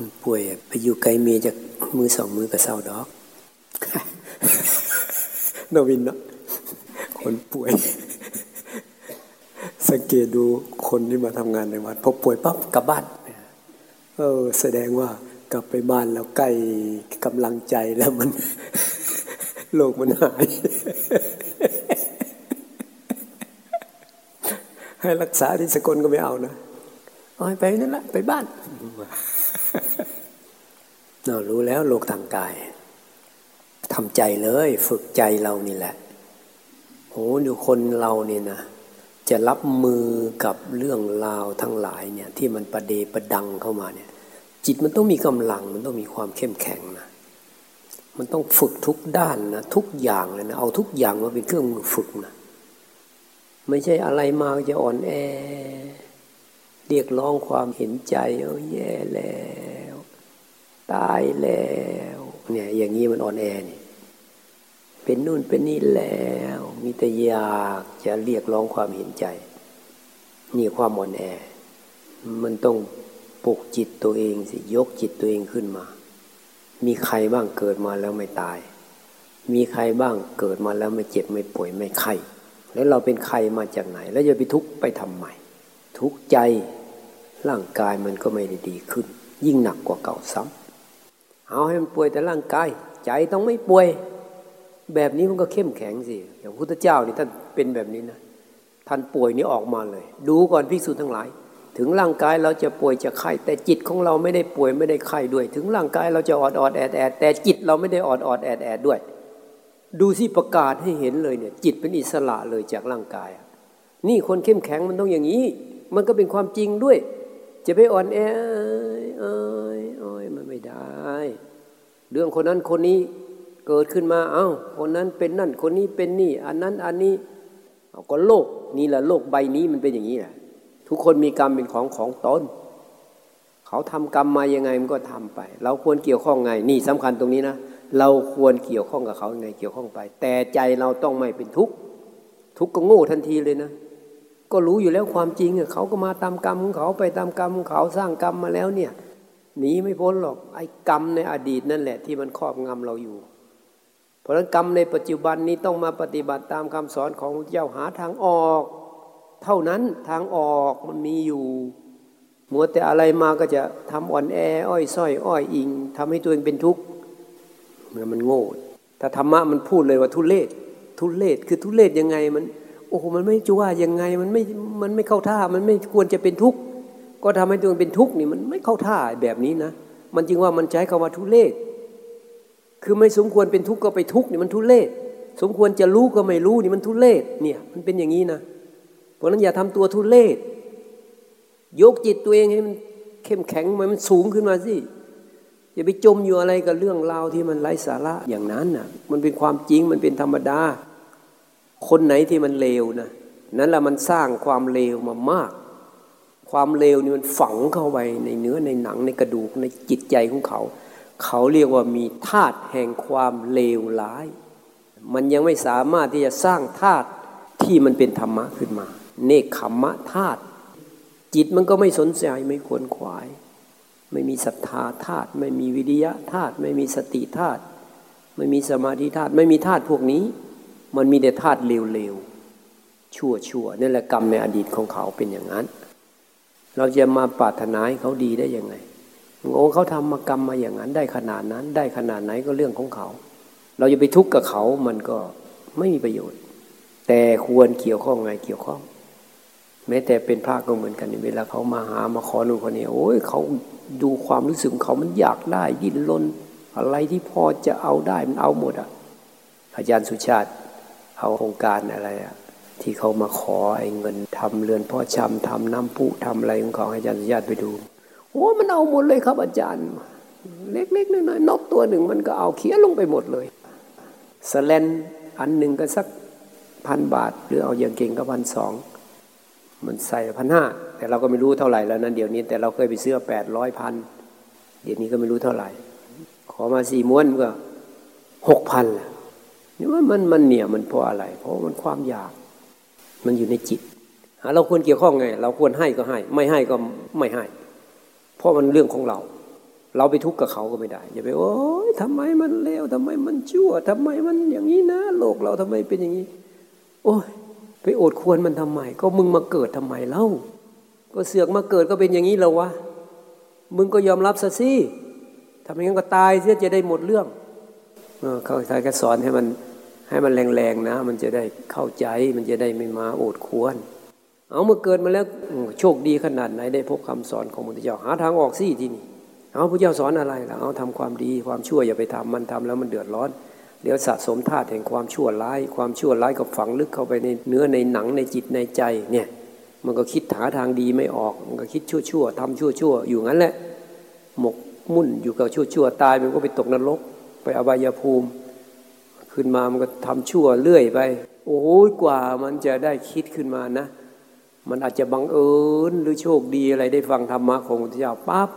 คนป่วยไปอยู่ไกลเมียจากมือสองมือกับเศร้าดอกนวินเนาะคนป่วย สังเกตดูคนที่มาทำงานในวัดพอป่วยปั๊บกลับบ้านเออ แสดงว่ากลับไปบ้านแล้วใกล้กำลังใจแล้วมันโลกมันหาย ให้รักษาที่สกลก็ไม่เอานะเอาไปนั่นแหละไปบ้าน เรารู้แล้วโลกทางกายทำใจเลยฝึกใจเรานี่แหละโอ้ดูคนเราเนี่ยนะจะรับมือกับเรื่องราวทั้งหลายเนี่ยที่มันประเดประดังเข้ามาเนี่ย จิตมันต้องมีกำลังมันต้องมีความเข้มแข็งนะมันต้องฝึกทุกด้านนะทุกอย่างเลยนะเอาทุกอย่างมาเป็นเครื่องมือฝึกนะไม่ใช่อะไรมาจะอ่อนแอ เรียกร้องความเห็นใจเอาแย่แล้ว ตายแล้วเนี่ยอย่างนี้มันอ่อนแอนี่เป็นนู่นเป็นนี่แล้ว มีแต่อยากจะเรียกร้องความเห็นใจ นี่ความอ่อนแอ มันต้องปลุกจิตตัวเองสิยกจิตตัวเองขึ้นมา มีใครบ้างเกิดมาแล้วไม่ตาย มีใครบ้างเกิดมาแล้วไม่เจ็บไม่ป่วยไม่ไข้แล้วเราเป็นใครมาจากไหน แล้วจะไปทุกข์ไปทำไมทุกข์ใจร่างกายมันก็ไม่ได้ดีขึ้น ยิ่งหนักกว่าเก่าซ้ำ เอาให้มันป่วยแต่ร่างกาย ใจต้องไม่ป่วย แบบนี้มันก็เข้มแข็งสิอย่างพุทธเจ้านี่ท่านเป็นแบบนี้นะท่านป่วยนี่ออกมาเลย ดูก่อนภิกษุทั้งหลาย ถึงร่างกายเราจะป่วยจะไข้แต่จิตของเราไม่ได้ป่วยไม่ได้ไข้ด้วย ถึงร่างกายเราจะออดออดแอดแอดแต่จิตเราไม่ได้ออดออดแอดแอดด้วย ดูสิประกาศให้เห็นเลยเนี่ย จิตเป็นอิสระเลยจากร่างกาย นี่คนเข้มแข็งมันต้องอย่างนี้ มันก็เป็นความจริงด้วย จะไปอ่อนแอเอ้ยเอ้ยมันไม่ได้ เรื่องคนนั้นคนนี้เกิดขึ้นมาเอา้าคนนั้นเป็นนั่นคนนี้เป็นนี่ อันนั้นอันนี้เอาก็โลกนี่แหละโลกใบนี้มันเป็นอย่างนี้แหละทุกคนมีกรรมเป็นของของตนเขาทำกรรมมายังไงมันก็ทำไป เราควรเกี่ยวข้องไง นี่สำคัญตรงนี้นะเราควรเกี่ยวข้องกับเขาไงเกี่ยวข้องไป แต่ใจเราต้องไม่เป็นทุกข์ทุกข์ก็โง่ทันทีเลยนะ ก็รู้อยู่แล้วความจริงเขาก็มาตามกรรมของเขาไปตามกรรมของเขาสร้างกรรมมาแล้วเนี่ยหนีไม่พ้นหรอกไอ้กรรมในอดีตนั่นแหละที่มันครอบงำเราอยู่ เพราะฉะนั้นกรรมในปัจจุบันนี้ต้องมาปฏิบัติตามคำสอนของพระเจ้าหาทางออก เท่านั้นทางออกมันมีอยู่มัวแต่อะไรมาก็จะทำอ่อนแอ อ้อยส้อย อ้อยอิงทำให้ตัวเองเป็นทุกข์เมื่อมันโง่ถ้าธรรมะมันพูดเลยว่าทุเลศทุเลศคือทุเลศยังไงมัน โอ้โหมันไม่จะว่ายังไงมันไม่มันไม่เข้าท่า มันไม่ควรจะเป็นทุกข์ก็ทำให้ตัวเองเป็นทุกข์นี่มันไม่เข้าท่าแบบนี้นะมันจึงว่ามันใช้คำว่าทุเลศคือไม่สมควรเป็นทุกข์ก็ไปทุกข์นี่มันทุเลศสมควรจะรู้ก็ไม่รู้นี่มันทุเลศเนี่ยมันเป็นอย่างนี้นะเพราะนั้นอย่าทำตัวทุเลศยกจิตตัวเองให้มันเข้มแข็งมันสูงขึ้นมาสิอย่าไปจมอยู่อะไรกับเรื่องราวที่มันไร้สาระอย่างนั้นน่ะ มันเป็นความจริงมันเป็นธรรมดา คนไหนที่มันเลวนะนั้นแหละมันสร้างความเลวมามาก ความเลวนี่มันฝังเข้าไปในเนื้อในหนังในกระดูกในจิตใจของเขา เขาเรียกว่ามีธาตุแห่งความเลวร้าย มันยังไม่สามารถที่จะสร้างธาตุที่มันเป็นธรรมะขึ้นมา เนคขมมะธาตุจิตมันก็ไม่สนใจไม่ควรขวาย ไม่มีศรัทธาธาตุไม่มีวิริยะธาตุไม่มีสติธาตุไม่มีสมาธิธาตุไม่มีธาตุพวกนี้ มันมีแต่ธาตุเลวๆ ชั่วชั่นี่แหละกรรมในอดีตของเขาเป็นอย่างนั้น เราจะมาปรารถนาให้เขาดีได้ยังไงโอ้เขาทำมากรรมมาอย่างนั้นได้ขนาดนั้น ได้ขนาดไหนก็เรื่องของเขา เราจะไปทุกข์กับเขามันก็ไม่มีประโยชน์ แต่ควรเกี่ยวข้องไงเกี่ยวข้อง แม้แต่เป็นพระก็เหมือนกันเวลาเขามาหามาขอหนูคนนี้โอ้ยเขาดูความรู้สึกเขามันอยากได้ยินลนอะไรที่พอจะเอาได้มันเอาหมดอะอาจารย์สุชาติ เอาโครงการอะไรอะที่เขามาขอไอ้เงินทำเรือนพ่อชำทำน้ำพุทำอะไรของเขาอาจารย์สุชาติไปดูโอ้มันเอาหมดเลยครับอาจารย์ เล็กๆน้อยๆนกตัวหนึ่งมันก็เอาเคี้ยลงไปหมดเลยสแลนอันหนึ่งก็สักพันบาท หรือเอาอย่างเก่งก็พันสองมันใส่พันห้าแต่เราก็ไม่รู้เท่าไหร่แล้วนั้นเดี๋ยวนี้แต่เราเคยไปซื้อแปดร้อยพันเดี๋ยวนี้ก็ไม่รู้เท่าไหร่ ขอมาสี่ม้วนก็หกพันแหละ นี่ว่ามันมันเหนี่ยมันเพราะอะไร เพราะมันความอยาก มันอยู่ในจิตเราควรเกี่ยวข้องไง เราควรให้ก็ให้ ไม่ให้ก็ไม่ให้ เพราะมันเรื่องของเรา เราไปทุกข์กับเขาก็ไม่ได้อย่าไปโอ้ยทำไมมันเลวทำไมมันชั่วทำไมมันอย่างนี้นะโลกเราทำไมเป็นอย่างนี้ โอ้ยไปโอดควรมันทำไม ก็มึงมาเกิดทำไมเล่าก็เสือกมาเกิดก็เป็นอย่างนี้แล้ววะมึงก็ยอมรับซะสิทำไมงั้นก็ตายเสียจะได้หมดเรื่องเขาใช้ก็สอนให้มัน ให้มันแรงๆนะ มันจะได้เข้าใจมันจะได้ไม่มาโอดควร เอาเมื่อเกิดมาแล้วโชคดีขนาดไหนได้พบคำสอนของพระเจ้าหาทางออกสิที่นี่เอาพระเจ้าสอนอะไรล่ะเอาทำความดีความชั่วอย่าไปทำมันทำแล้วมันเดือดร้อนเดี๋ยวสะสมธาตุแห่งความชั่วร้าย ความชั่วร้ายก็ฝังลึกเข้าไปในเนื้อในหนังในจิตในใจเนี่ยมันก็คิดหาทางดีไม่ออก มันก็คิดชั่วชั่วทำชั่วชั่วอยู่งั้นแหละหมกมุ่นอยู่กับชั่วชั่วตายมันก็ไปตกนรก ไปอบายภูมิ ขึ้นมามันก็ทำชั่วเรื่อยไป โอ้ยกว่ามันจะได้คิดขึ้นมานะ มันอาจจะบังเอิญหรือโชคดีอะไรได้ฟังธรรมะของพระเจ้าปั๊บ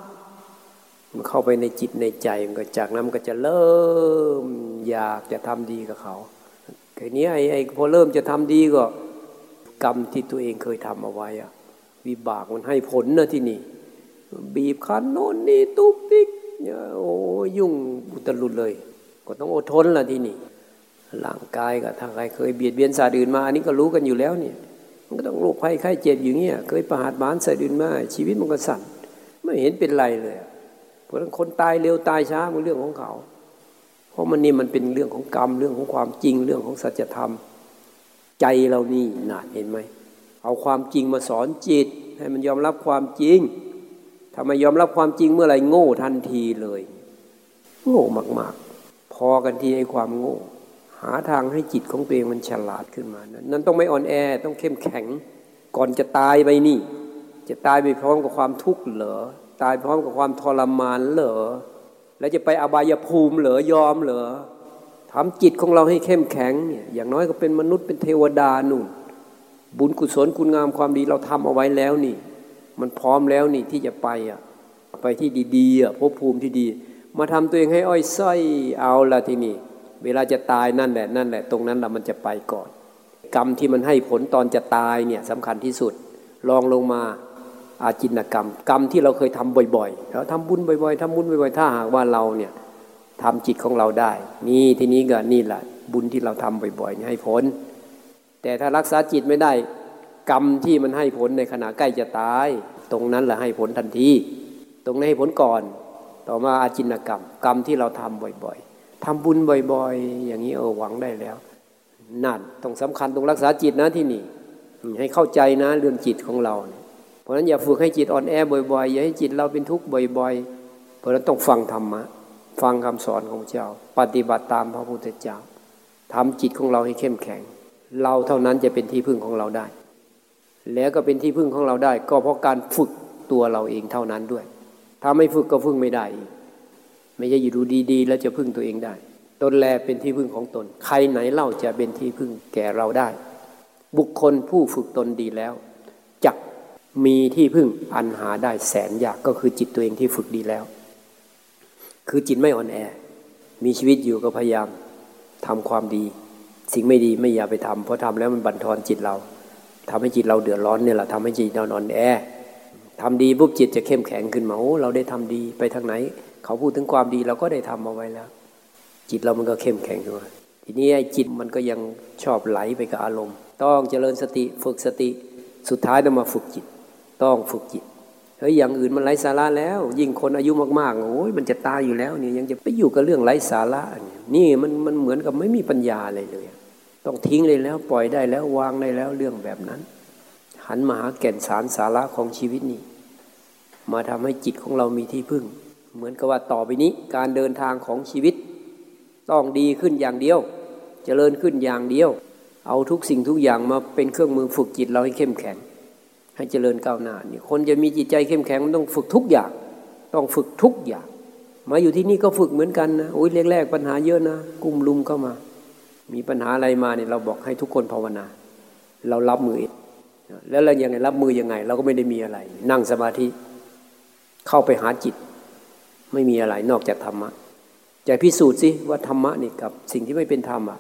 มันเข้าไปในจิตในใจมันก็จากนั้นมันก็จะเริ่มอยากจะทำดีกับเขาทีนี้ไอ้ไอ้พอเริ่มจะทำดีก็ กรรมที่ตัวเองเคยทำเอาไว้อะวิบากมันให้ผลนะที่นี่ บีบคั้นโน่นนี่ตุ๊กติ๊กโอ้ยุ่งอุตลุดเลย ก็ต้องอดทนละที่นี่ ร่างกายก็ถ้าใครเคยเบียดเบียนสัตว์อื่นมาอันนี้ก็รู้กันอยู่แล้วเนี่ย มันก็ต้องโรคภัยไข้เจ็บอยู่เงี้ยเคยประหารบานสัตว์อื่นมาชีวิตมันก็สั่นไม่เห็นเป็นไรเลยเพราะฉะนั้นคนตายเร็วตายช้ามันเรื่องของเขา เพราะมันนี่มันเป็นเรื่องของกรรมเรื่องของความจริงเรื่องของสัจธรรม ใจเรานี่หนาเห็นไหมเอาความจริงมาสอนจิต ให้มันยอมรับความจริงถ้าไม่ยอมรับความจริงเมื่อไหร่โง่ทันทีเลย โง่มาก ๆ พอกันทีไอ้ความโง่ หาทางให้จิตของตัวเองมันฉลาดขึ้นมานั้นนั้นต้องไม่อ่อนแอต้องเข้มแข็ง ก่อนจะตายไปนี่ จะตายไปพร้อมกับความทุกข์เหรอตายพร้อมกับความทรมานเหรอแล้วจะไปอบายภูมิเหรอยอมเหรอทำจิตของเราให้เข้มแข็งเนี่ยอย่างน้อยก็เป็นมนุษย์เป็นเทวดานุ่น บุญกุศลคุณงามความดีเราทำเอาไว้แล้วนี่ มันพร้อมแล้วนี่ที่จะไปอะไปที่ดีๆอะภพภูมิที่ดี มาทำตัวเองให้อ้อยส้อยเอาละทีนี่ เวลาจะตายนั่นแหละนั่นแหละตรงนั้นละมันจะไปก่อน กรรมที่มันให้ผลตอนจะตายเนี่ยสำคัญที่สุดลองลงมาอาจินกรรม กรรมที่เราเคยทำบ่อยๆเราทำบุญบ่อยๆทำบุญบ่อยๆ ถ้าหากว่าเราเนี่ยทำจิตของเราได้ นี่ทีนี้ก็นี่แหละบุญที่เราทำบ่อยๆให้ผล แต่ถ้ารักษาจิตไม่ได้ กรรมที่มันให้ผลในขณะใกล้จะตาย ตรงนั้นแหละให้ผลทันทีตรงนี้ให้ผลก่อน ต่อมาอาจินกรรม กรรมที่เราทำบ่อยๆ ทำบุญบ่อยๆ อย่างนี้เออหวังได้แล้วนั่นต้องสำคัญตรงรักษาจิตนะที่นี่ ให้เข้าใจนะเรื่องจิตของเรา เพราะฉะนั้นอย่าฝึกให้จิตอ่อนแอบ่อยๆ อย่าให้จิตเราเป็นทุกข์บ่อย ๆ เพราะฉะนั้นต้องฟังธรรมะฟังคำสอนของเจ้า ปฏิบัติตามพระพุทธเจ้าทำจิตของเราให้เข้มแข็ง เราเท่านั้นจะเป็นที่พึ่งของเราได้ แล้วก็เป็นที่พึ่งของเราได้ ก็เพราะการฝึกตัวเราเองเท่านั้นด้วย ถ้าไม่ฝึกก็พึ่งไม่ได้อีก ไม่ใช่อยู่ดูดีๆ แล้วจะพึ่งตัวเองได้ ตนแลเป็นที่พึ่งของตน ใครไหนเล่าจะเป็นที่พึ่งแก่เราได้ บุคคลผู้ฝึกตนดีแล้วจักมีที่พึ่งอันหาได้แสนยากก็คือจิตตัวเองที่ฝึกดีแล้ว คือจิตไม่อ่อนแอ มีชีวิตอยู่ก็พยายามทำความดี สิ่งไม่ดีไม่อย่าไปทำเพราะทำแล้วมันบั่นทอนจิตเราทำให้จิตเราเดือดร้อนเนี่ยแหละทำให้จิตเราอ่อนแอทำดีปุ๊บจิตจะเข้มแข็งขึ้นมาโอ้เราได้ทำดีไปทางไหน เขาพูดถึงความดีเราก็ได้ทำเอาไว้แล้ว จิตเรามันก็เข้มแข็งขึ้นมทีนี้ไอ้จิตมันก็ยังชอบไหลไปกับอารมณ์ ต้องเจริญสติฝึกสติสุดท้ายต้องมาฝึกจิต ต้องฝึกจิตเฮ้ยอย่างอื่นมันไร้สาระแล้ว ยิ่งคนอายุมากๆโอ้ยมันจะตายอยู่แล้วเนี่ยยังจะไปอยู่กับเรื่องไร้สาระนี่มันมันเหมือนกับไม่มีปัญญาอะไรเลย ต้องทิ้งเลยแล้วปล่อยได้แล้ววางได้แล้วเรื่องแบบนั้น หันมาหาแก่นสารสาระของชีวิตนี้ มาทำให้จิตของเรามีที่พึ่ง เหมือนกับว่าต่อไปนี้การเดินทางของชีวิต ต้องดีขึ้นอย่างเดียวจเจริญขึ้นอย่างเดียว เอาทุกสิ่งทุกอย่างมาเป็นเครื่องมือฝึกจิตเราให้เข้มแข็ง ให้เจริญก้าวหน้านี่คนจะมีจิตใจเข้มแข็งมันต้องฝึกทุกอย่าง ต้องฝึกทุกอย่าง มาอยู่ที่นี่ก็ฝึกเหมือนกันนะโอ้ยแรกๆปัญหาเยอะนะ กุ้มลุมเข้ามา มีปัญหาอะไรมาเนี่ยเราบอกให้ทุกคนภาวนา เรารับมือเองแล้วเรายังไงรับมือยังไง เราก็ไม่ได้มีอะไร นั่งสมาธิเข้าไปหาจิต ไม่มีอะไรนอกจากธรรมะจะพิสูจน์สิว่าธรรมะนี่กับ สิ่งที่ไม่เป็นธรรมอะ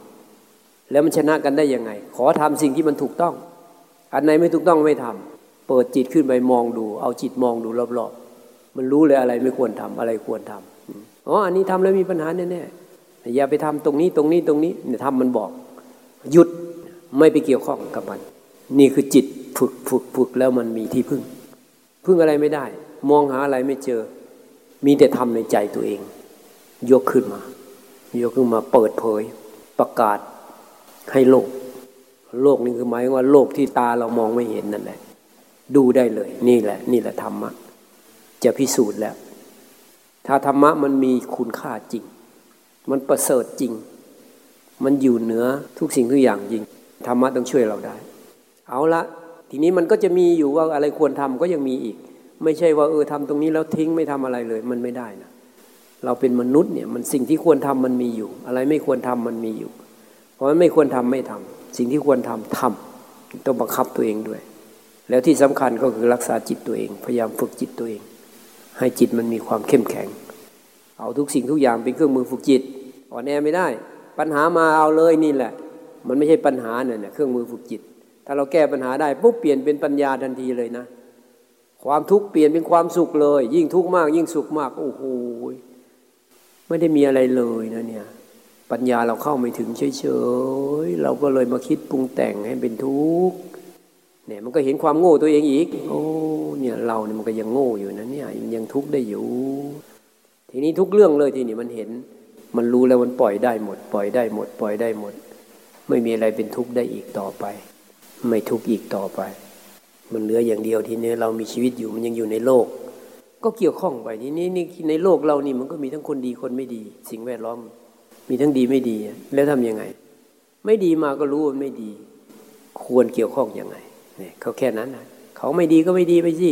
แล้วมันชนะกันได้ยังไง ขอทำสิ่งที่มันถูกต้อง อันไหนไม่ถูกต้องไม่ทำเปิดจิตขึ้นไปมองดู เอาจิตมองดูรอบๆมันรู้เลยอะไรไม่ควรทำอะไรควรทำอ๋ออันนี้ทำแล้วมีปัญหาแน่ๆอย่าไปทำตรงนี้ตรงนี้ตรงนี้เนี่ยทำมันบอก หยุดไม่ไปเกี่ยวข้องกับมัน นี่คือจิตฝึกฝึกฝึกแล้วมันมีที่พึ่ง พึ่งอะไรไม่ได้ มองหาอะไรไม่เจอ มีแต่ทำในใจตัวเอง ยกขึ้นมา ยกขึ้นมาเปิดเผย ประกาศให้โลก โลกนี่คือหมายว่าโลกที่ตาเรามองไม่เห็นนั่นแหละ ดูได้เลย นี่แหละ นี่แหละธรรมะ จะพิสูจน์แล้ว ถ้าธรรมะมันมีคุณค่าจริง มันประเสริฐจริง มันอยู่เหนือทุกสิ่งทุกอย่างจริง ธรรมะต้องช่วยเราได้ เอาละทีนี้มันก็จะมีอยู่ว่าอะไรควรทำก็ยังมีอีก ไม่ใช่ว่าเออทำตรงนี้แล้วทิ้งไม่ทำอะไรเลย มันไม่ได้นะเราเป็นมนุษย์เนี่ยมันสิ่งที่ควรทำมันมีอยู่ อะไรไม่ควรทำมันมีอยู่ เพราะฉะนั้นไม่ควรทำไม่ทำสิ่งที่ควรทำทำต้องบังคับตัวเองด้วย แล้วที่สำคัญก็คือรักษาจิตตัวเอง พยายามฝึกจิตตัวเอง ให้จิตมันมีความเข้มแข็ง เอาทุกสิ่งทุกอย่างเป็นเครื่องมือฝึกจิตอ่อนแอไม่ได้ ปัญหามาเอาเลยนี่แหละ มันไม่ใช่ปัญหาเนี่ยเครื่องมือฝึกจิต ถ้าเราแก้ปัญหาได้ปุ๊บเปลี่ยนเป็นปัญญาทันทีเลยนะ ความทุกข์เปลี่ยนเป็นความสุขเลย ยิ่งทุกข์มาก ยิ่งสุขมากโอ้โหไม่ได้มีอะไรเลยนะเนี่ย ปัญญาเราเข้าไม่ถึงเฉยๆเราก็เลยมาคิดปรุงแต่งให้เป็นทุกข์เนี่ยมันก็เห็นความโง่ตัวเองอีก โอ้เนี่ยเราเนี่ยมันก็ยังโง่อยู่นะเนี่ยยังทุกข์ได้อยู่ ทีนี้ทุกเรื่องเลยทีนี้มันเห็น มันรู้แล้วมันปล่อยได้หมด ปล่อยได้หมด ปล่อยได้หมด ไม่มีอะไรเป็นทุกข์ได้อีกต่อไป ไม่ทุกข์อีกต่อไป มันเหลืออย่างเดียวทีนี้เรามีชีวิตอยู่มันยังอยู่ในโลก ก็เกี่ยวข้องไปทีนี้นี่ในโลกเรานี่มันก็มีทั้งคนดีคนไม่ดี สิ่งแวดล้อม มีทั้งดีไม่ดีแล้วทํำยังไง ไม่ดีมาก็รู้ว่าไม่ดี ควรเกี่ยวข้องยังไงเนี่ยเขาแค่นั้นนะเขาไม่ดีก็ไม่ดีไปสิ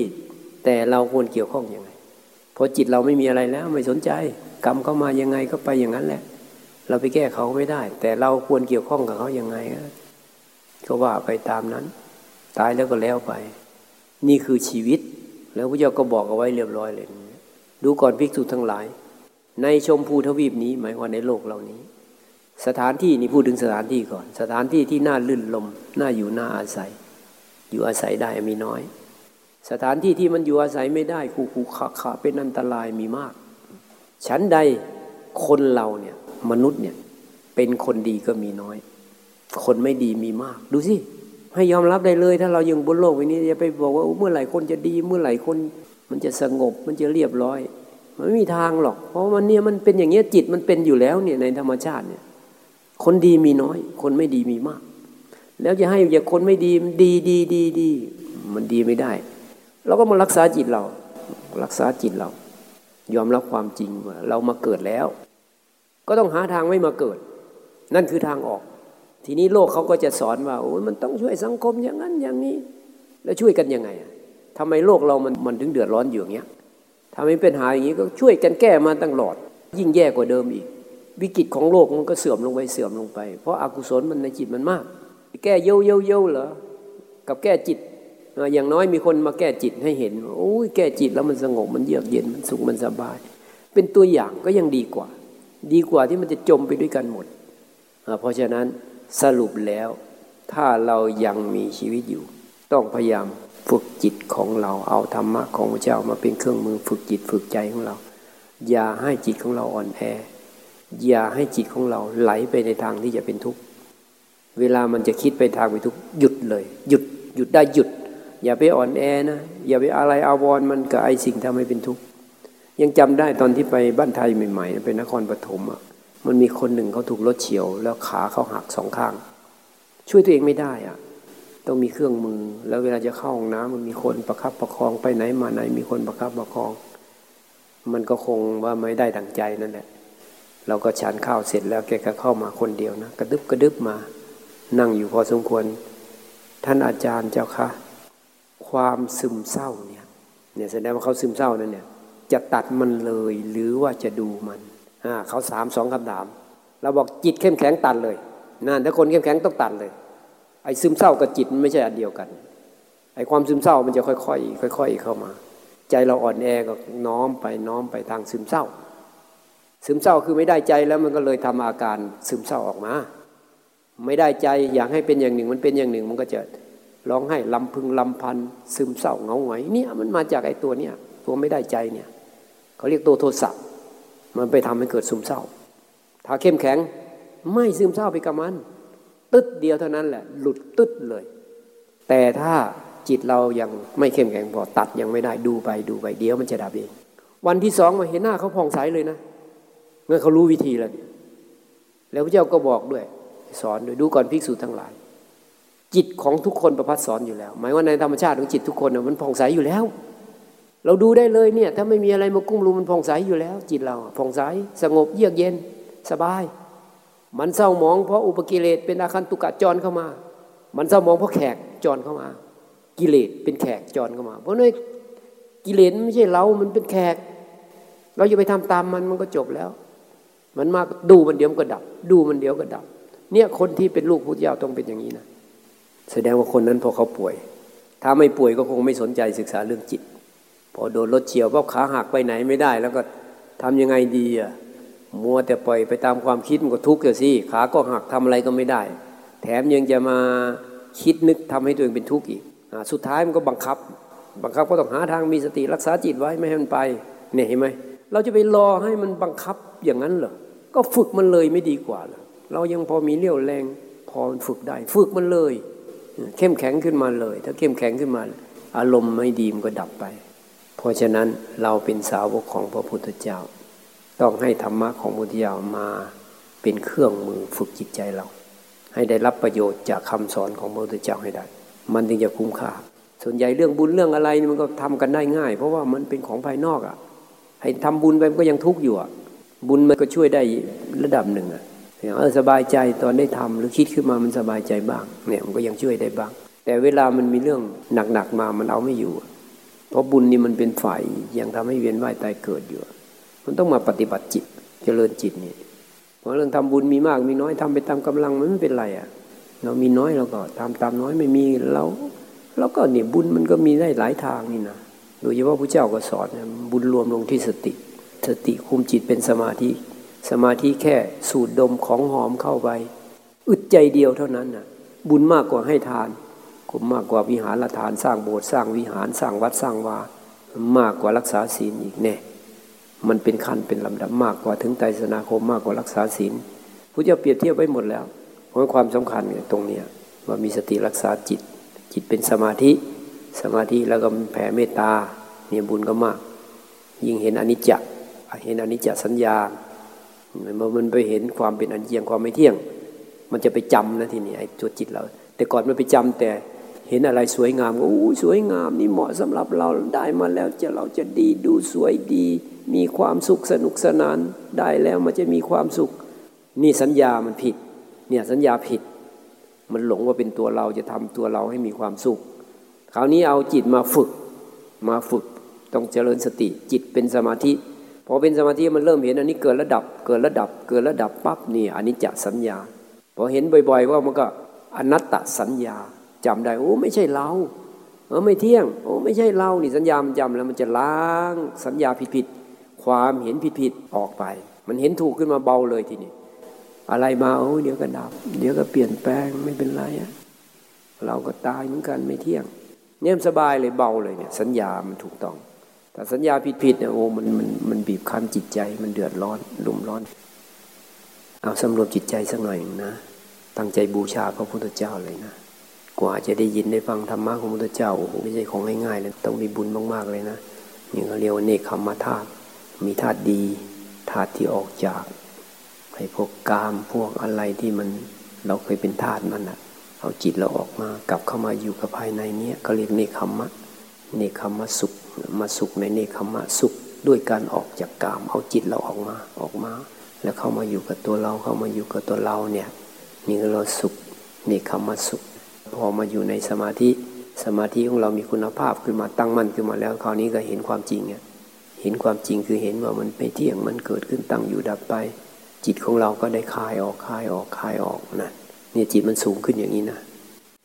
แต่เราควรเกี่ยวข้องยังไงพอจิตเราไม่มีอะไรแล้วไม่สนใจ กรรมเขามายังไงก็ไปอย่างนั้นแหละ เราไปแก้เขาไม่ได้ แต่เราควรเกี่ยวข้องกับเขายังไงก็ว่าไปตามนั้น ตายแล้วก็แล้วไป นี่คือชีวิต แล้วพระเจ้าก็บอกเอาไว้เรียบร้อยเลย ดูก่อนภิกษุทั้งหลาย ในชมพูทวีปนี้ หมายว่าในโลกเหล่านี้ สถานที่นี่พูดถึงสถานที่ก่อน สถานที่ที่น่าลื่นลมน่าอยู่น่าอาศัย อยู่อาศัยได้มีน้อย สถานที่ที่มันอยู่อาศัยไม่ได้คูคูขาขาเป็นอันตรายมีมาก ฉันใดคนเราเนี่ยมนุษย์เนี่ยเป็นคนดีก็มีน้อย คนไม่ดีมีมาก ดูสิ ให้ยอมรับได้เลย ถ้าเรายังบนโลกวันนี้อย่าไปบอกว่าเมื่อไหร่คนจะดี เมื่อไหร่คน มันจะสงบมันจะเรียบร้อย มันไม่มีทางหรอก เพราะมันเนี่ยมันเป็นอย่างเงี้ยจิตมันเป็นอยู่แล้วเนี่ยในธรรมชาติเนี่ย คนดีมีน้อย คนไม่ดีมีมาก แล้วจะให้อย่าคนไม่ดีดีดีดีดีมันดีไม่ได้เราก็มารักษาจิตเรา รักษาจิตเรา ยอมรับความจริงว่าเรามาเกิดแล้ว ก็ต้องหาทางไม่มาเกิด นั่นคือทางออก ทีนี้โลกเขาก็จะสอนว่าโอ้มันต้องช่วยสังคมอย่างนั้นอย่างนี้ แล้วช่วยกันยังไงทำไมโลกเรามันมันถึงเดือดร้อนอยู่อย่างเงี้ยทำไมเป็นหาอย่างนี้ก็ช่วยกันแก้มาตั้งหลอด ยิ่งแย่กว่าเดิมอีก วิกฤตของโลกมันก็เสื่อมลงไปเสื่อมลงไป เพราะอากุศลมันในจิตมันมาก แก้เย้าเย้าเย้าเหรอกับแก้จิตอย่างน้อยมีคนมาแก้จิตให้เห็นโอ้ยแก้จิตแล้วมันสงบมันเยือกเย็นมันสุขมันสบาย เป็นตัวอย่างก็ยังดีกว่า ดีกว่าที่มันจะจมไปด้วยกันหมด เพราะฉะนั้น สรุปแล้ว ถ้าเรายังมีชีวิตอยู่ ต้องพยายามฝึกจิตของเราเอาธรรมะของพระเจ้ามาเป็นเครื่องมือฝึกจิตฝึกใจของเรา อย่าให้จิตของเราอ่อนแอ อย่าให้จิตของเราไหลไปในทางที่จะเป็นทุกข์เวลามันจะคิดไปทางไปทุกข์หยุดเลย หยุดหยุดได้หยุด อย่าไปอ่อนแอนะอย่าไปอะไรอาวรมันกับไอสิ่งทำให้เป็นทุกข์ยังจำได้ตอนที่ไปบ้านไทยใหม่ๆไปนครปฐมอะ มันมีคนหนึ่งเขาถูกรถเฉียว แล้วขาเขาหักสองข้าง ช่วยตัวเองไม่ได้อะต้องมีเครื่องมือ แล้วเวลาจะเข้าห้องน้ำมันมีคนประคับประคองไปไหนมาไหนมีคนประคับประคอง มันก็คงว่าไม่ได้ดังใจนั่นแหละเราก็ฉันข้าวเสร็จแล้วแกก็เข้ามาคนเดียวนะกระดึบกระดึบมา นั่งอยู่พอสมควร ท่านอาจารย์เจ้าค่ะความซึมเศร้าเนี่ยเนี่ยแสดงว่าเขาซึมเศร้านั่นเนี่ยจะตัดมันเลยหรือว่าจะดูมัน เขาสามสองคำถาม เราบอกจิตเข้มแข็งตัดเลยนั่นถ้าคนเข้มแข็งต้องตัดเลย ไอ้ซึมเศร้ากับจิตมันไม่ใช่อันเดียวกัน ไอ้ความซึมเศร้ามันจะค่อยๆค่อย ๆ เข้ามา ใจเราอ่อนแอก็น้อมไปน้อมไปทางซึมเศร้า ซึมเศร้าคือไม่ได้ใจแล้วมันก็เลยทำอาการซึมเศร้าออกมา ไม่ได้ใจอยากให้เป็นอย่างหนึ่ง มันเป็นอย่างหนึ่ง มันก็จะร้องไห้ลำพึงลำพันซึมเศร้าเงาหงอยเนี่ยมันมาจากไอ้ตัวเนี่ยตัวไม่ได้ใจเนี่ยเขาเรียกตัวโทสะ มันไปทำให้เกิดซึมเศร้า ถ้าเข้มแข็งไม่ซึมเศร้าไปกับมัน ตึ๊ดเดียวเท่านั้นแหละ หลุดตึ๊ดเลย แต่ถ้าจิตเรายังไม่เข้มแข็งพอตัดยังไม่ได้ดูไปดูไปเดี๋ยวมันจะดับเอง วันที่สองมาเห็นหน้าเขาผ่องใสเลยนะเมื่อเขารู้วิธีแล้วเนี่ยแล้วพระเจ้าก็บอกด้วย สอนด้วยดูก่อนภิกษุทั้งหลาย จิตของทุกคนประพัดสอนอยู่แล้ว หมายว่าในธรรมชาติของจิตทุกคนมันผ่องใสอยู่แล้ว เราดูได้เลยเนี่ย ถ้าไม่มีอะไรมากุ้มลุมมันผ่องใสอยู่แล้ว จิตเราผ่องใสสงบเยือกเย็นสบาย มันเศร้าหมองเพราะอุปกิเลสเป็นอาคันตุกะจรเข้ามา มันเศร้าหมองเพราะแขกจรเข้ามา กิเลสเป็นแขกจรเข้ามา เพราะนั่นกิเลสไม่ใช่เรา มันเป็นแขก เราอย่าไปทำตามมันมันก็จบแล้ว มันมาดูมันเดี๋ยวก็ดับ ดูมันเดี๋ยวก็ดับ เนี่ยคนที่เป็นลูกพุทธเจ้าต้องเป็นอย่างนี้นะแสดงว่าคนนั้นพอเขาป่วย ถ้าไม่ป่วยก็คงไม่สนใจศึกษาเรื่องจิต พอโดนรถเฉียวเพราะขาหักไปไหนไม่ได้ แล้วก็ทำยังไงดีอะมัวแต่ปล่อยไปตามความคิดมันก็ทุกข์อยู่สิขาก็หักทำอะไรก็ไม่ได้ แถมยังจะมาคิดนึกทำให้ตัวเองเป็นทุกข์อีกอสุดท้ายมันก็บังคับ บังคับก็ต้องหาทางมีสติรักษาจิตไว้ไม่ให้มันไปเนี่ยเห็นไหมเราจะไปรอให้มันบังคับอย่างนั้นเหรอก็ฝึกมันเลยไม่ดีกว่าเหรอเรายังพอมีเรี่ยวแรงพอมันฝึกได้ ฝึกมันเลย เข้มแข็งขึ้นมาเลย ถ้าเข้มแข็งขึ้นมา อารมณ์ไม่ดีมันก็ดับไป ราะฉะนั้นเราเป็นสาวกของพระพุทธเจ้า ต้องให้ธรรมะของพุทธเจ้ามาเป็นเครื่องมือฝึกจิตใจเรา ให้ได้รับประโยชน์จากคำสอนของพระพุทธเจ้าให้ได้ มันถึงจะคุ้มค่า ส่วนใหญ่เรื่องบุญเรื่องอะไรมันก็ทำกันได้ง่าย เพราะว่ามันเป็นของภายนอกอะ่ะ ให้ทำบุญไปมันก็ยังทุกข์อยู่อะบุญมันก็ช่วยได้ระดับหนึ่งอะเออสบายใจตอนได้ทำหรือคิดขึ้นมามันสบายใจบ้างเนี่ยมันก็ยังช่วยได้บ้าง แต่เวลามันมีเรื่องหนักๆมามันเอาไม่อยู่ เพราะบุญนี่มันเป็นฝ่ายยังทำให้เวียนว่ายตายเกิดอยู่ มันต้องมาปฏิบัติจิตเจริญจิตนี่เพราะเรื่องทำบุญมีมากมีน้อยทำไปตามกำลังมันไม่เป็นไรอะ เรามีน้อยเราก็ทำตามน้อยไม่มีเราเราก็เนี่ยบุญมันก็มีได้หลายทางนี่นะโดยเฉพาะพระเจ้าก็สอนบุญรวมลงที่สติ สติคุมจิตเป็นสมาธิ สมาธิแค่สูดดมของหอมเข้าไป อึดใจเดียวเท่านั้นน่ะ บุญมากกว่าให้ทาน กุมมากกว่าวิหารละทานสร้างโบสถ์สร้างวิหารสร้างวัดสร้างวามากกว่ารักษาศีลอีกแน่มันเป็นขั้นเป็นลำดับมากกว่าถึงไตรสนาคมมากกว่ารักษาศีลพระเจ้าเปรียบเทียบไว้หมดแล้วเพราะความสำคัญตรงเนี้ยว่ามีสติรักษาจิต จิตเป็นสมาธิสมาธิแล้วก็แผ่เมตตาเนี่ยบุญก็มาก ยิ่งเห็นอนิจจ์เห็นอนิจจสัญญาเมื่อมันไปเห็นความเป็นอันเที่ยงความไม่เที่ยง มันจะไปจำนะทีนี้ไอ้ตัวจิตเรา แต่ก่อนมันไปจำแต่ เห็นอะไรสวยงามก็อู้สวยงามนี่เหมาะสำหรับเราได้มาแล้วจะเราจะดีดูสวยดี มีความสุขสนุกสนานได้แล้วมันจะมีความสุข นี่สัญญามันผิด เนี่ยสัญญาผิด มันหลงว่าเป็นตัวเราจะทำตัวเราให้มีความสุข คราวนี้เอาจิตมาฝึก มาฝึกต้องเจริญสติจิตเป็นสมาธิพอเป็นสมาธิมันเริ่มเห็นอันนี้เกิดระดับเกิดระดับเกิดระดับปั๊บนี่อันนี้จะสัญญาพอเห็นบ่อยๆว่ามันก็อนัตตสัญญา จำได้โอ้ไม่ใช่เราเออไม่เที่ยง โอ้ไม่ใช่เรานี่สัญญามันจำแล้วมันจะล้างสัญญาผิดๆความเห็นผิดๆออกไป มันเห็นถูกขึ้นมาเบาเลยทีนี้อะไรมาโอ้เดี๋ยวก็ดับ เดี๋ยวก็เปลี่ยนแปลงไม่เป็นไรอะเราก็ตายเหมือนกันไม่เที่ยง เนี่ยสบายเลยเบาเลยเนี่ย สัญญามันถูกต้อง แต่สัญญาผิดๆเนี่ยโอ้มันมันมันบีบคั้นจิตใจมันเดือดร้อนลุ่มร้อน เอาสำรวมจิตใจสักหน่อยนะตั้งใจบูชาพระพุทธเจ้าเลยนะ กว่าจะได้ยินได้ฟังธรรมะของพระพุทธเจ้าโอ้โหไม่ใช่ของง่ายๆเลยต้องมีบุญมากๆเลยนะนี่เขาเรียกว่าเนคขมาธาตุมีธาตุดีธาตุที่ออกจากไอ้พวกกามพวกอะไรที่มันเราเคยเป็นธาตุมันอะเอาจิตเราออกมากลับเข้ามาอยู่กับภายในเนี้ยก็เรียกเนคขมะเนคขมะสุขมาสุขในเนคขมะสุขด้วยการออกจากกาม เอาจิตเราออกมาออกมา แล้วเข้ามาอยู่กับตัวเราเข้ามาอยู่กับตัวเราเนี่ยนี่เราสุขเนคขมะสุข พอมาอยู่ในสมาธิสมาธิของเรามีคุณภาพขึ้นมาตั้งมั่นขึ้นมาแล้ว คราวนี้ก็เห็นความจริงเนี่ยเห็นความจริงคือเห็นว่ามันไม่เที่ยงมันเกิดขึ้นตั้งอยู่ดับไป จิตของเราก็ได้คลายออกคลายออกคลายออกนะเนี่ยจิตมันสูงขึ้นอย่างนี้นะ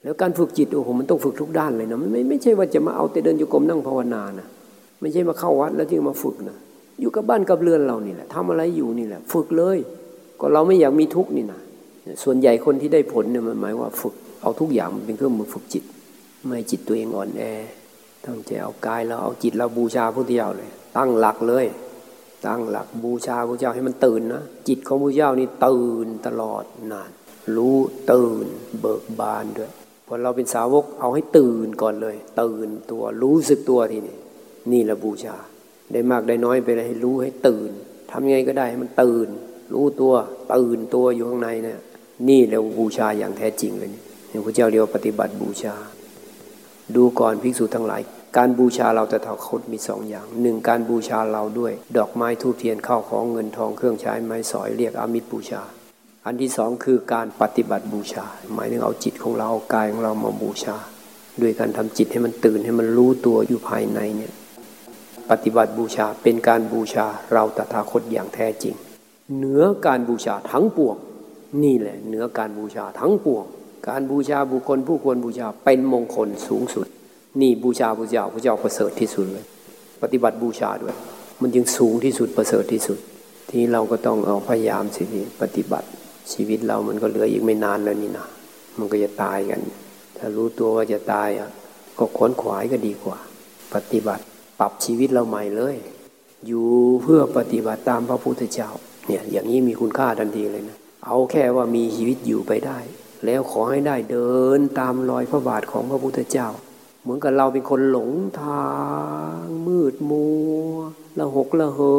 แล้วการฝึกจิตโอ้โหมันต้องฝึกทุกด้านเลยนะมันไม่ไม่ใช่ว่าจะมาเอาแต่เดินอยู่กรมนั่งภาวนานะไม่ใช่มาเข้าวัดแล้วที่มาฝึกนะอยู่กับบ้านกับเรือนเรานี่แหละทำอะไรอยู่นี่แหละ ฝึกเลย ก็เราไม่อยากมีทุกข์นี่นะส่วนใหญ่คนที่ได้ผลเนี่ยมันหมายว่าฝึก เอาทุกอย่างมันเป็นเครื่องมือฝึกจิต ไม่จิตตัวเองอ่อนแอตั้งใจเอากายเราเอาจิตเราบูชาพระพุทธเจ้าเลย ตั้งหลักเลย ตั้งหลักบูชาพระเจ้าให้มันตื่นนะจิตของพระเจ้านี่ตื่นตลอดนาน รู้ตื่นเบิกบานด้วยพอเราเป็นสาวกเอาให้ตื่นก่อนเลย ตื่นตัวรู้สึกตัวทีนี่นี่แหละบูชา ได้มากได้น้อยไปเลยให้รู้ให้ตื่นทำยังไงก็ได้ให้มันตื่น รู้ตัวตื่นตัวอยู่ข้างในเนี่ยนี่แหละบูชาอย่างแท้จริงเลย พระเจ้าเรียกว่าปฏิบัติบูชา ดูก่อนภิกษุทั้งหลาย การบูชาเราแต่ถาคตมีสองอย่างหนึ่งการบูชาเราด้วย ดอกไม้ทูบเทียนข้าวของเงินทองเครื่องใช้ไม้สอยเรียกอามิตรบูชา อันที่สองคือการปฏิบัติบูชา หมายถึงเอาจิตของเราเอากายของเรามาบูชา ด้วยการทำจิตให้มันตื่นให้มันรู้ตัวอยู่ภายในเนี่ยปฏิบัติบูชาเป็นการบูชาเราตถาคตอย่างแท้จริง เหนือการบูชาทั้งปวงนี่แหละเหนือการบูชาทั้งปวง การบูชาบุคคลผู้ควรบูชาเป็นมงคลสูงสุด นี่บูชาพระเจ้าพระเจ้าประเสริฐที่สุดเลย ปฏิบัติบูชาด้วย มันยังสูงที่สุดประเสริฐที่สุด ที่เราก็ต้องเอาพยายามสิปฏิบัติชีวิตเรามันก็เหลืออีกไม่นานแล้วนี่นะมันก็จะตายกัน ถ้ารู้ตัวว่าจะตายอะก็ขวนขวายก็ดีกว่า ปฏิบัติปรับชีวิตเราใหม่เลย อยู่เพื่อปฏิบัติตามพระพุทธเจ้าเนี่ยอย่างนี้มีคุณค่าทันทีเลยนะเอาแค่ว่ามีชีวิตอยู่ไปได้ แล้วขอให้ได้เดินตามรอยพระบาทของพระพุทธเจ้า เหมือนกับเราเป็นคนหลงทางมืดมัวละหกละเหิ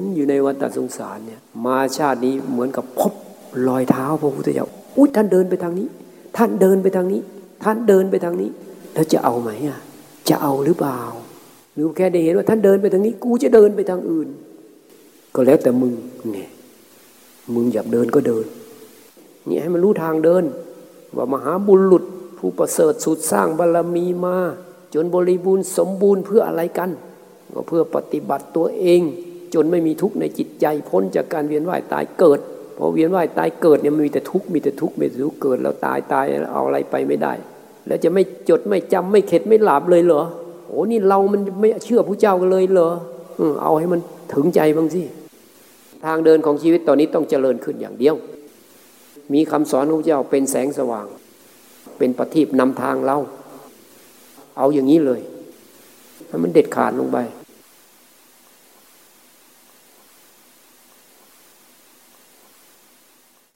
นอยู่ในวัฏสงสารเนี่ยมาชาตินี้เหมือนกับพบรอยเท้าพระพุทธเจ้าอุ้ยท่านเดินไปทางนี้ ท่านเดินไปทางนี้ ท่านเดินไปทางนี้ แล้วจะเอาไหมอะจะเอาหรือเปล่า หรือแค่ได้เห็นว่าท่านเดินไปทางนี้ กูจะเดินไปทางอื่น ก็แล้วแต่มึงเนี่ยมึงอยากเดินก็เดิน นี่ให้มันรู้ทางเดิน ว่ามหาบุรุษผู้ประเสริฐสุดสร้างบารรมีมา จนบริบูรณ์สมบูรณ์เพื่ออะไรกัน ก็เพื่อปฏิบัติตัวเอง จนไม่มีทุกข์ในจิตใจพ้นจากการเวียนว่ายตายเกิดเพราะเวียนว่ายตายเกิดเนี่ยมันมีแต่ทุกข์มีแต่ทุกข์มีแต่ทุกข์เกิดแล้วตายตายเอาอะไรไปไม่ได้ แล้วจะไม่จดไม่จำไม่เข็ดไม่หลาบเลยเหรอโอ้นี่เรามันไม่เชื่อผู้เจ้ากันเลยเหรอเอาให้มันถึงใจบ้างสิทางเดินของชีวิตตอนนี้ต้องเจริญขึ้นอย่างเดียว มีคำสอนของพระเจ้าเป็นแสงสว่าง เป็นประทีปนำทางเรา เอาอย่างนี้เลยให้มันเด็ดขาดลงไป